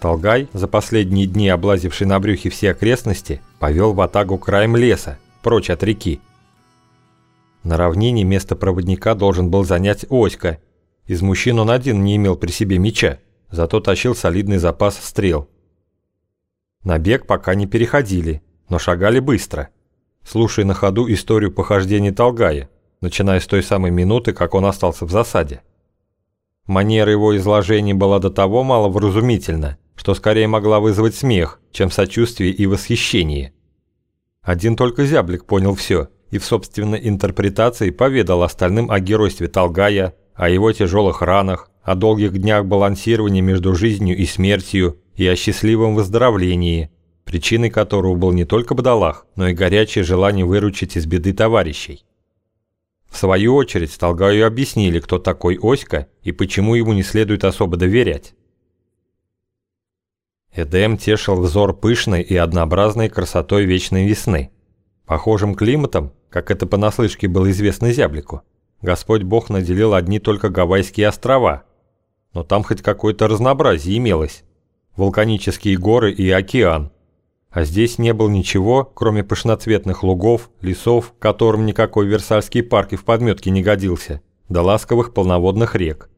Толгай, за последние дни облазивший на брюхе все окрестности, повел в атагу краем леса, прочь от реки. На равнине место проводника должен был занять Оська. Из мужчин он один не имел при себе меча, зато тащил солидный запас стрел. На бег пока не переходили, но шагали быстро, слушая на ходу историю похождений Толгая, начиная с той самой минуты, как он остался в засаде. Манера его изложения была до того маловразумительна, что скорее могла вызвать смех, чем сочувствие и восхищение. Один только зяблик понял все и в собственной интерпретации поведал остальным о геройстве Талгая, о его тяжелых ранах, о долгих днях балансирования между жизнью и смертью и о счастливом выздоровлении, причиной которого был не только бдалах, но и горячее желание выручить из беды товарищей. В свою очередь Талгаю объяснили, кто такой Оська и почему ему не следует особо доверять. Эдем тешил взор пышной и однообразной красотой вечной весны. Похожим климатом, как это понаслышке было известно зяблику, Господь Бог наделил одни только Гавайские острова. Но там хоть какое-то разнообразие имелось. Вулканические горы и океан. А здесь не было ничего, кроме пышноцветных лугов, лесов, которым никакой Версальский парк и в подметке не годился, до ласковых полноводных рек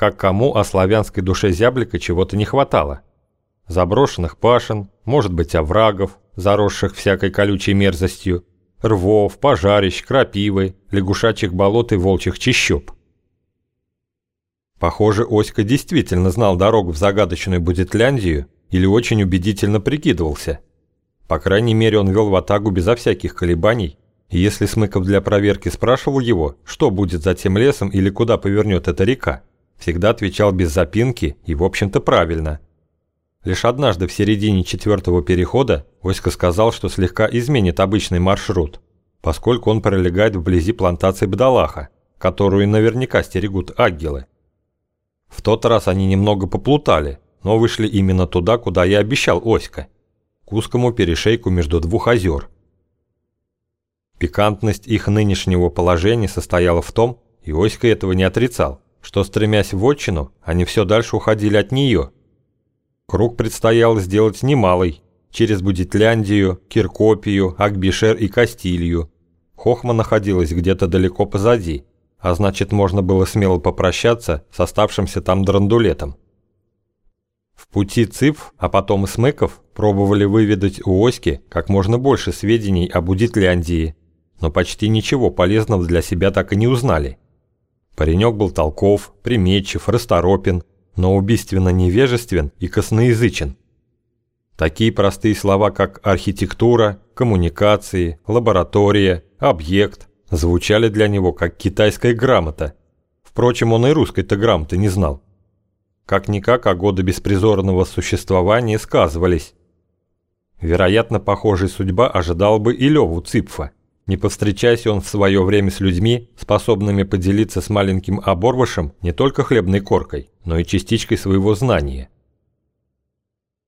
как кому о славянской душе зяблика чего-то не хватало. Заброшенных пашен, может быть оврагов, заросших всякой колючей мерзостью, рвов, пожарищ, крапивы, лягушачьих болот и волчьих чащоб. Похоже, Оська действительно знал дорогу в загадочную Будетляндию или очень убедительно прикидывался. По крайней мере, он вел в атагу безо всяких колебаний, и если Смыков для проверки спрашивал его, что будет за тем лесом или куда повернет эта река, всегда отвечал без запинки и, в общем-то, правильно. Лишь однажды в середине четвертого перехода Оська сказал, что слегка изменит обычный маршрут, поскольку он пролегает вблизи плантации Бдалаха, которую наверняка стерегут агелы. В тот раз они немного поплутали, но вышли именно туда, куда я обещал Оська, к узкому перешейку между двух озер. Пикантность их нынешнего положения состояла в том, и Оська этого не отрицал, что, стремясь в отчину, они все дальше уходили от нее. Круг предстояло сделать немалый, через Будетляндию, Киркопию, Акбишер и Кастилью. Хохма находилась где-то далеко позади, а значит можно было смело попрощаться с оставшимся там драндулетом. В пути Цыпв, а потом и Смыков пробовали выведать у Оськи как можно больше сведений о Будетляндии, но почти ничего полезного для себя так и не узнали. Паренек был толков, приметчив, расторопен, но убийственно невежествен и косноязычен. Такие простые слова, как архитектура, коммуникации, лаборатория, объект, звучали для него как китайская грамота. Впрочем, он и русской-то грамоты не знал. Как-никак, а годы беспризорного существования сказывались. Вероятно, похожая судьба ожидала бы и Леву Цыпфа. Не повстречайся он в свое время с людьми, способными поделиться с маленьким оборвышем не только хлебной коркой, но и частичкой своего знания.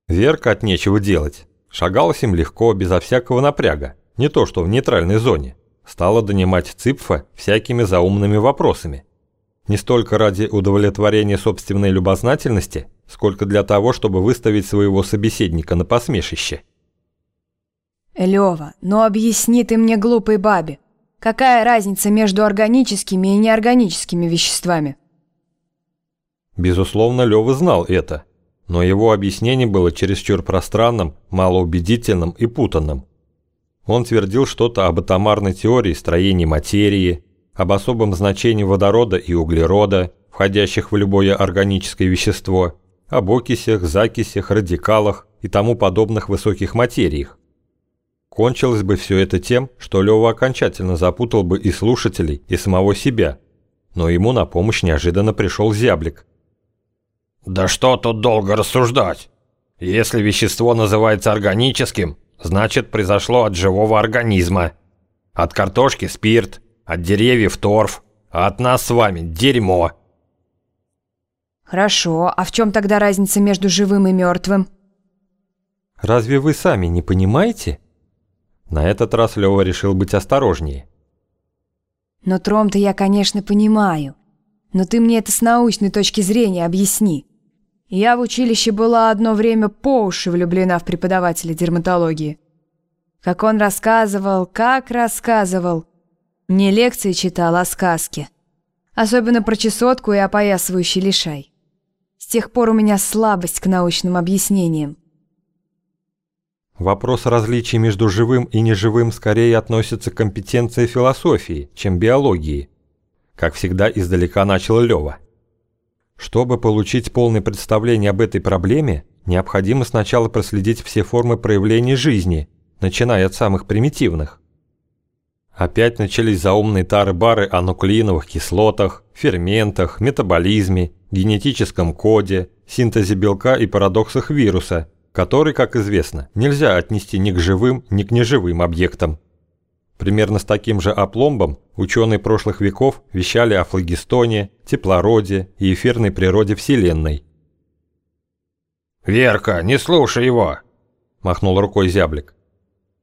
Верка от нечего делать. Шагалась им легко, безо всякого напряга, не то что в нейтральной зоне. Стала донимать Цыпфа всякими заумными вопросами. Не столько ради удовлетворения собственной любознательности, сколько для того, чтобы выставить своего собеседника на посмешище. Лёва, ну объясни ты мне, глупой бабе, какая разница между органическими и неорганическими веществами? Безусловно, Лёва знал это, но его объяснение было чересчур пространным, малоубедительным и путанным. Он твердил что-то об атомарной теории строения материи, об особом значении водорода и углерода, входящих в любое органическое вещество, об окисях, закисях, радикалах и тому подобных высоких материях. Кончилось бы все это тем, что Лёва окончательно запутал бы и слушателей, и самого себя. Но ему на помощь неожиданно пришел зяблик. «Да что тут долго рассуждать? Если вещество называется органическим, значит произошло от живого организма. От картошки спирт, от деревьев торф, а от нас с вами дерьмо». Хорошо, а в чем тогда разница между живым и мертвым? Разве вы сами не понимаете? На этот раз Лёва решил быть осторожнее. Но Тром-то я, конечно, понимаю. Но ты мне это с научной точки зрения объясни. Я в училище была одно время по уши влюблена в преподавателя дерматологии. Как он рассказывал, как рассказывал. Не лекции читал, а сказки. Особенно про чесотку и опоясывающий лишай. С тех пор у меня слабость к научным объяснениям. Вопрос различий между живым и неживым скорее относится к компетенции философии, чем биологии. Как всегда, издалека начал Лёва. Чтобы получить полное представление об этой проблеме, необходимо сначала проследить все формы проявления жизни, начиная от самых примитивных. Опять начались заумные тары-бары о нуклеиновых кислотах, ферментах, метаболизме, генетическом коде, синтезе белка и парадоксах вируса, который, как известно, нельзя отнести ни к живым, ни к неживым объектам. Примерно с таким же опломбом ученые прошлых веков вещали о флагистоне, теплороде и эфирной природе Вселенной. «Верка, не слушай его!» – махнул рукой зяблик.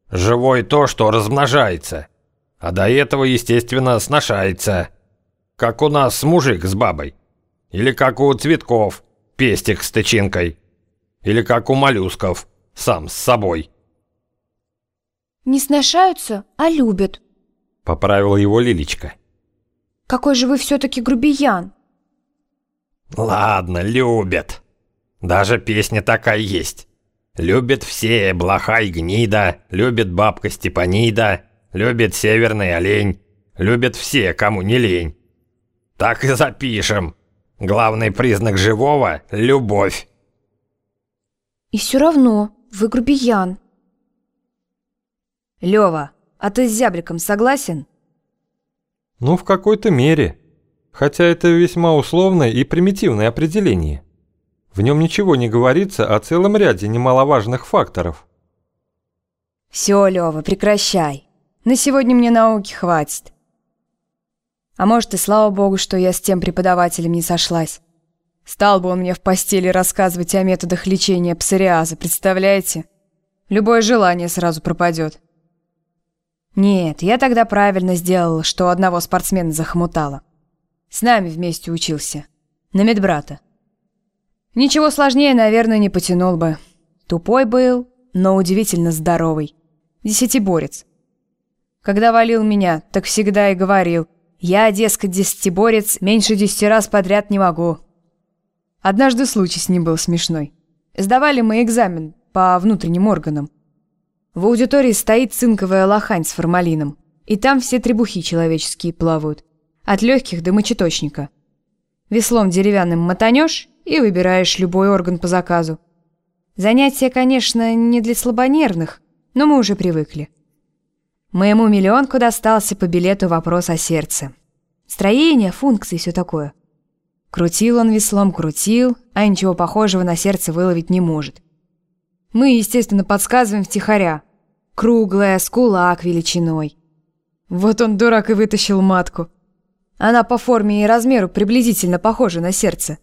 «Живой то, что размножается, а до этого, естественно, сношается. Как у нас мужик с бабой. Или как у цветков, пестик с тычинкой. Или как у моллюсков, сам с собой. «Не сношаются, а любят», — поправила его Лилечка. «Какой же вы все-таки грубиян!» «Ладно, любят. Даже песня такая есть. Любят все, и гнида, любит бабка Степанида, любит северный олень, любят все, кому не лень. Так и запишем. Главный признак живого — любовь. И все равно вы грубиян. Лева, а ты с зябликом согласен? Ну, в какой-то мере. Хотя это весьма условное и примитивное определение. В нем ничего не говорится о целом ряде немаловажных факторов. Все, Лева, прекращай. На сегодня мне науки хватит. А может и слава богу, что я с тем преподавателем не сошлась. Стал бы он мне в постели рассказывать о методах лечения псориаза, представляете? Любое желание сразу пропадет. Нет, я тогда правильно сделала, что одного спортсмена захомутала. С нами вместе учился. На медбрата. Ничего сложнее, наверное, не потянул бы. Тупой был, но удивительно здоровый. Десятиборец. Когда валил меня, так всегда и говорил, я, дескать, десятиборец, меньше десяти раз подряд не могу. Однажды случай с ним был смешной. Сдавали мы экзамен по внутренним органам. В аудитории стоит цинковая лохань с формалином, и там все требухи человеческие плавают, от легких до мочеточника. Веслом деревянным мотанешь и выбираешь любой орган по заказу. Занятие, конечно, не для слабонервных, но мы уже привыкли. Моему миллионку достался по билету вопрос о сердце. Строение, функции и все такое. Крутил он веслом, крутил, а ничего похожего на сердце выловить не может. Мы, естественно, подсказываем втихаря. Круглая, с кулак величиной. Вот он, дурак, и вытащил матку. Она по форме и размеру приблизительно похожа на сердце.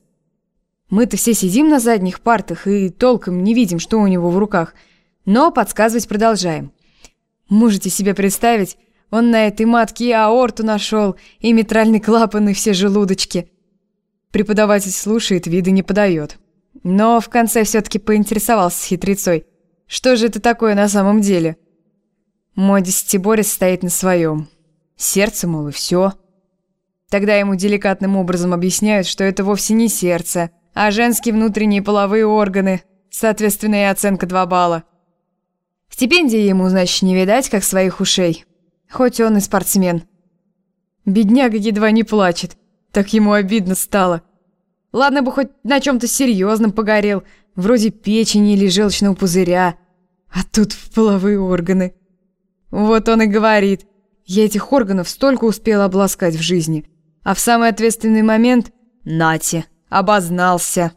Мы-то все сидим на задних партах и толком не видим, что у него в руках, но подсказывать продолжаем. Можете себе представить, он на этой матке и аорту нашел, и митральный клапан, и все желудочки. Преподаватель слушает, виды не подает. Но в конце все-таки поинтересовался с хитрецой. Что же это такое на самом деле? Мой десятиборец стоит на своем. Сердце, мол, и все. Тогда ему деликатным образом объясняют, что это вовсе не сердце, а женские внутренние половые органы. Соответственно, и оценка 2 балла. Стипендии ему, значит, не видать, как своих ушей. Хоть он и спортсмен. Бедняга едва не плачет. Так ему обидно стало. Ладно бы хоть на чем-то серьезном погорел, вроде печени или желчного пузыря. А тут в половые органы. Вот он и говорит. Я этих органов столько успел обласкать в жизни. А в самый ответственный момент... Нате, обознался.